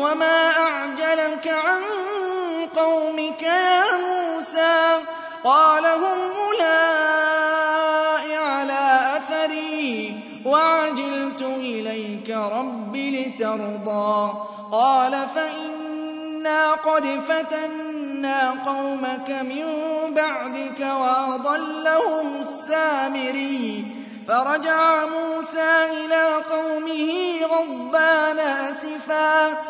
وَمَا أَعْجَلَكَ عَن قَوْمِكَ يَا مُوسَىٰ قَالَ هُمْ أُولَاءِ عَلَىٰ أَثَرِي وَعَجِلْتُ إِلَيْكَ رَبِّ لِتَرْضَىٰ قَالَ فَإِنَّا قَدْ فَتَنَّا قَوْمَكَ مِن بَعْدِكَ وَأَضَلَّهُمُ السَّامِرِيُّ فَرَجَعَ مُوسَىٰ إِلَىٰ قَوْمِهِ غَضْبَانَ أَسِفًا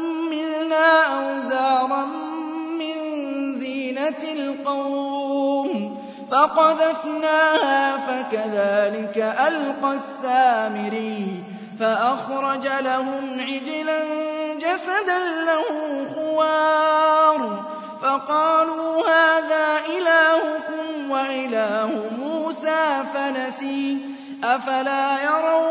حُمِّلْنَا أَوْزَارًا مِّن زِينَةِ الْقَوْمِ فَقَذَفْنَاهَا فَكَذَٰلِكَ أَلْقَى السَّامِرِيُّ فَأَخْرَجَ لَهُمْ عِجْلًا جَسَدًا لَّهُ خُوَارٌ فَقَالُوا هَٰذَا إِلَٰهُكُمْ وَإِلَٰهُ مُوسَىٰ فَنَسِيَ أَفَلَا يَرَوْنَ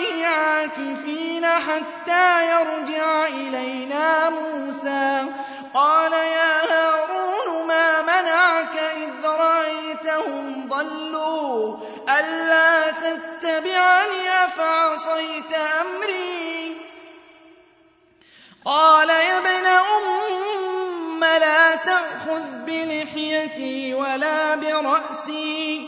عَاكِفِينَ حَتَّىٰ يَرْجِعَ إِلَيْنَا مُوسَىٰ قَالَ يَا هَارُونُ مَا مَنَعَكَ إِذْ رَأَيْتَهُمْ ضَلُّوا أَلَّا تَتَّبِعَنِ أَفَعَصَيْتَ أَمْرِي قَالَ يَا ابْنَ أُمَّ لَا تَأْخُذْ بِلِحْيَتِي وَلَا بِرَأْسِي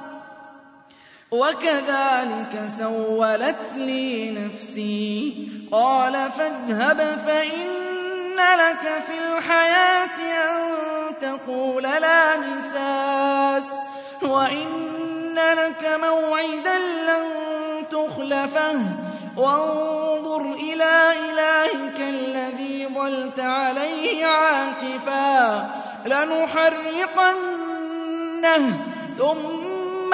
وَكَذَٰلِكَ سَوَّلَتْ لِي نَفْسِي. قَالَ فَاذْهَبْ فَإِنَّ لَكَ فِي الْحَيَاةِ أَن تَقُولَ لَا مِسَاسَ. وَإِنَّ لَكَ مَوْعِدًا لَّن تُخْلَفَهُ. وَانظُرْ إِلَىٰ إِلَٰهِكَ الَّذِي ظَلْتَ عَلَيْهِ عَاكِفًا. لَّنُحَرِّقَنَّهُ ثُمَّ